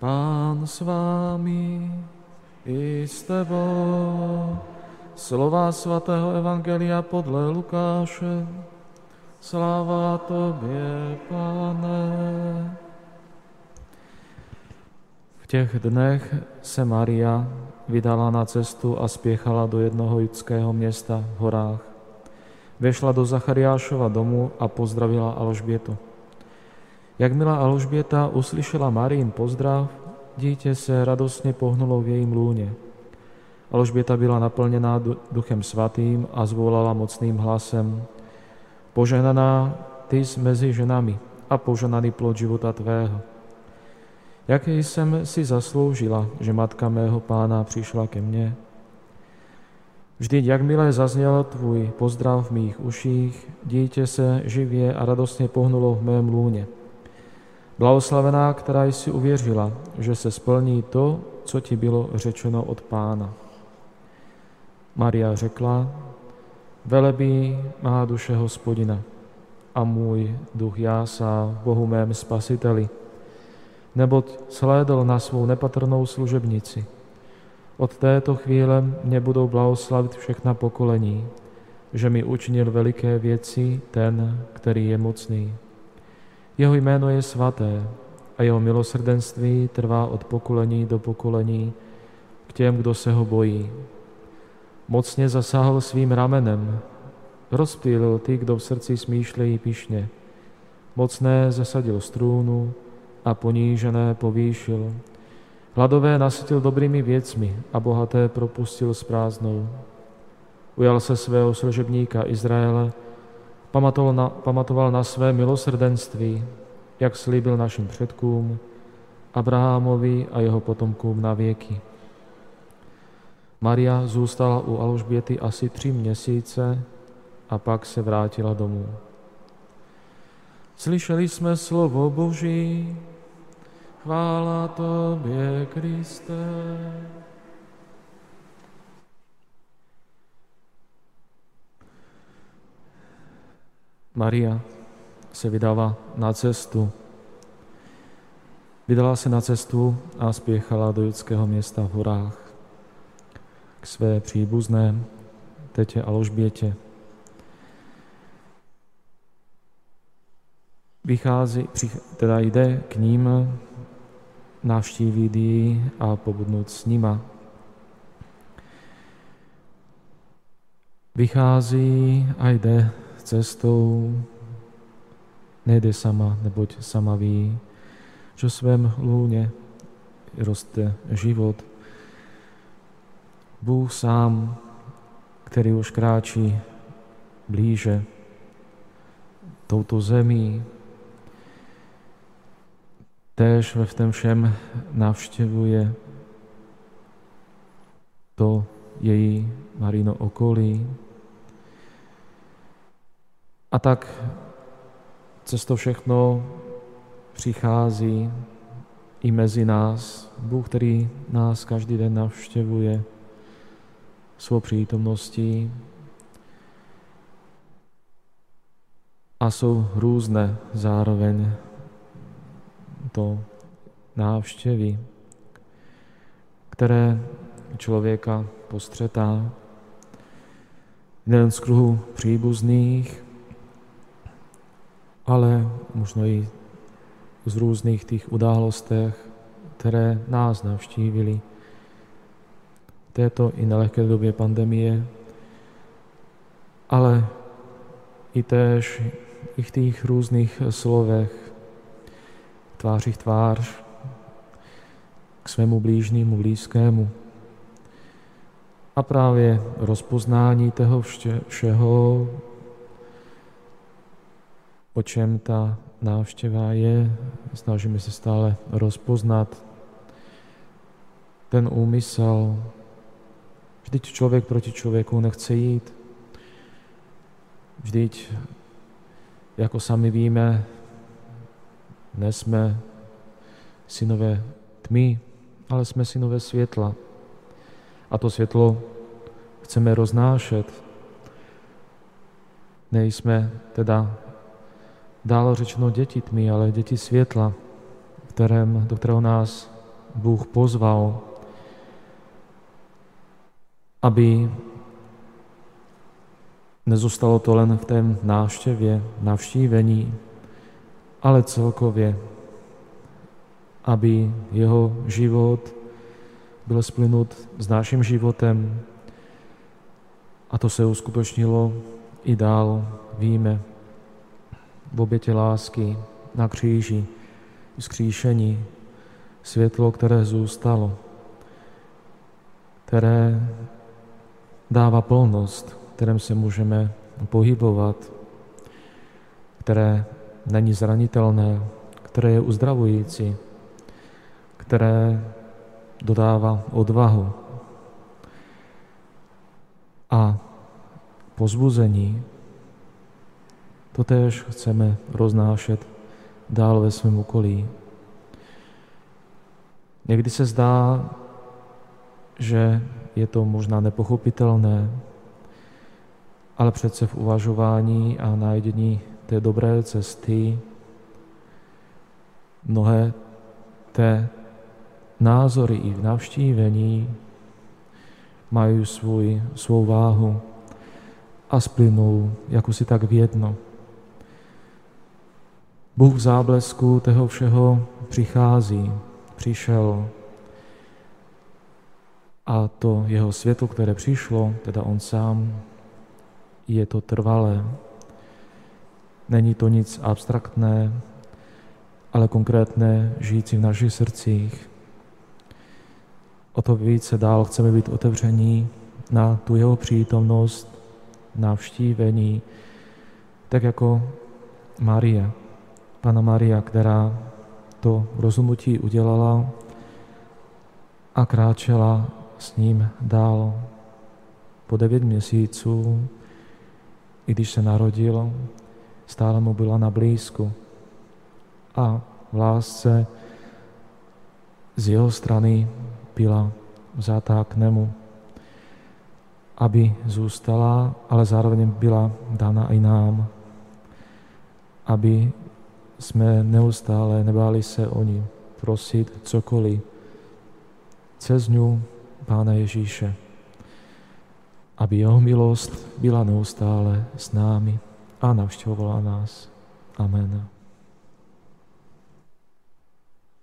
Pán s vámi i s tebou. Slova svatého Evangelia podle Lukáše. Sláva tobě, pane. V těch dnech se Maria vydala na cestu a spěchala do jednoho judského města v horách. Vešla do Zachariášova domu a pozdravila Alžbětu. Jakmile Alžběta uslyšela Marín pozdrav, dítě se radostně pohnulo v jejím lůně. Alžběta byla naplněná duchem svatým a zvolala mocným hlasem Poženaná ty jsi mezi ženami a poženaný plod života tvého. Jak jsem si zasloužila, že matka mého pána přišla ke mně? Vždyť jakmile zazněl tvůj pozdrav v mých uších, dítě se živě a radostně pohnulo v mém lůně. Blahoslavená, která jsi uvěřila, že se splní to, co ti bylo řečeno od pána. Maria řekla, velebí má duše hospodina a můj duch jásá Bohu mém spasiteli, neboť slédl na svou nepatrnou služebnici. Od této chvíle mě budou blahoslavit všechna pokolení, že mi učinil veliké věci ten, který je mocný. Jeho jméno je svaté a jeho milosrdenství trvá od pokolení do pokolení k těm, kdo se ho bojí. Mocně zasáhl svým ramenem, rozptýlil ty, kdo v srdci smýšlejí pišně. Mocné zasadil strůnu a ponížené povýšil. Hladové nasytil dobrými věcmi a bohaté propustil s prázdnou. Ujal se svého služebníka Izraele, pamatoval na, pamatoval na své milosrdenství, jak slíbil našim předkům, Abrahamovi a jeho potomkům na věky. Maria zůstala u Alžběty asi tři měsíce a pak se vrátila domů. Slyšeli jsme slovo Boží, chvála Tobě, Kriste. Maria se vydala na cestu. Vydala se na cestu a spěchala do judského města v horách k své příbuzné tetě Alžbětě. Vychází, teda jde k ním, navštívit ji a pobudnout s nima. Vychází a jde cestou, nejde sama, neboť sama ví, že svém lůně roste život. Bůh sám, který už kráčí blíže touto zemí, též ve v tom všem navštěvuje to její Marino okolí. A tak cez to všechno přichází i mezi nás Bůh, který nás každý den navštěvuje svou přítomností. A jsou různé zároveň to návštěvy, které člověka postřetá. Jeden z kruhu příbuzných, ale možno i z různých těch událostech, které nás navštívili v této i nelehké době pandemie, ale i též i v těch různých slovech, tváři tvář k svému blížnímu, blízkému. A právě rozpoznání toho všeho, o čem ta návštěva je, snažíme se stále rozpoznat ten úmysl. Vždyť člověk proti člověku nechce jít. Vždyť, jako sami víme, Nesme synové tmy, ale jsme synové světla. A to světlo chceme roznášet. Nejsme teda dálo řečeno děti tmy, ale děti světla, kterém, do kterého nás Bůh pozval, aby nezůstalo to len v té návštěvě, navštívení, ale celkově, aby jeho život byl splynut s naším životem. A to se uskutečnilo i dál, víme, v obětě lásky na kříži, skříšení, světlo, které zůstalo, které dává plnost, kterém se můžeme pohybovat, které není zranitelné, které je uzdravující, které dodává odvahu a pozbuzení. To též chceme roznášet dál ve svém okolí. Někdy se zdá, že je to možná nepochopitelné, ale přece v uvažování a najdění té dobré cesty mnohé té názory i v navštívení mají svůj, svou váhu a splynou jako si tak v jedno. Bůh v záblesku toho všeho přichází, přišel a to jeho světlo, které přišlo, teda on sám, je to trvalé. Není to nic abstraktné, ale konkrétné, žijící v našich srdcích. O to více dál chceme být otevření na tu jeho přítomnost, navštívení, tak jako Maria, Pana Maria, která to rozhodnutí udělala a kráčela s ním dál po devět měsíců, i když se narodil, stále mu byla na blízku. A v lásce z jeho strany byla vzátá k nemu, aby zůstala, ale zároveň byla dána i nám, aby jsme neustále nebáli se o ní prosit cokoliv cez ňu Pána Ježíše, aby jeho milost byla neustále s námi a navštěvovala nás. Amen.